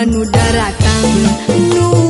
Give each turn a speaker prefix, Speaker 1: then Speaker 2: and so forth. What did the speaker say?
Speaker 1: manu daratang nu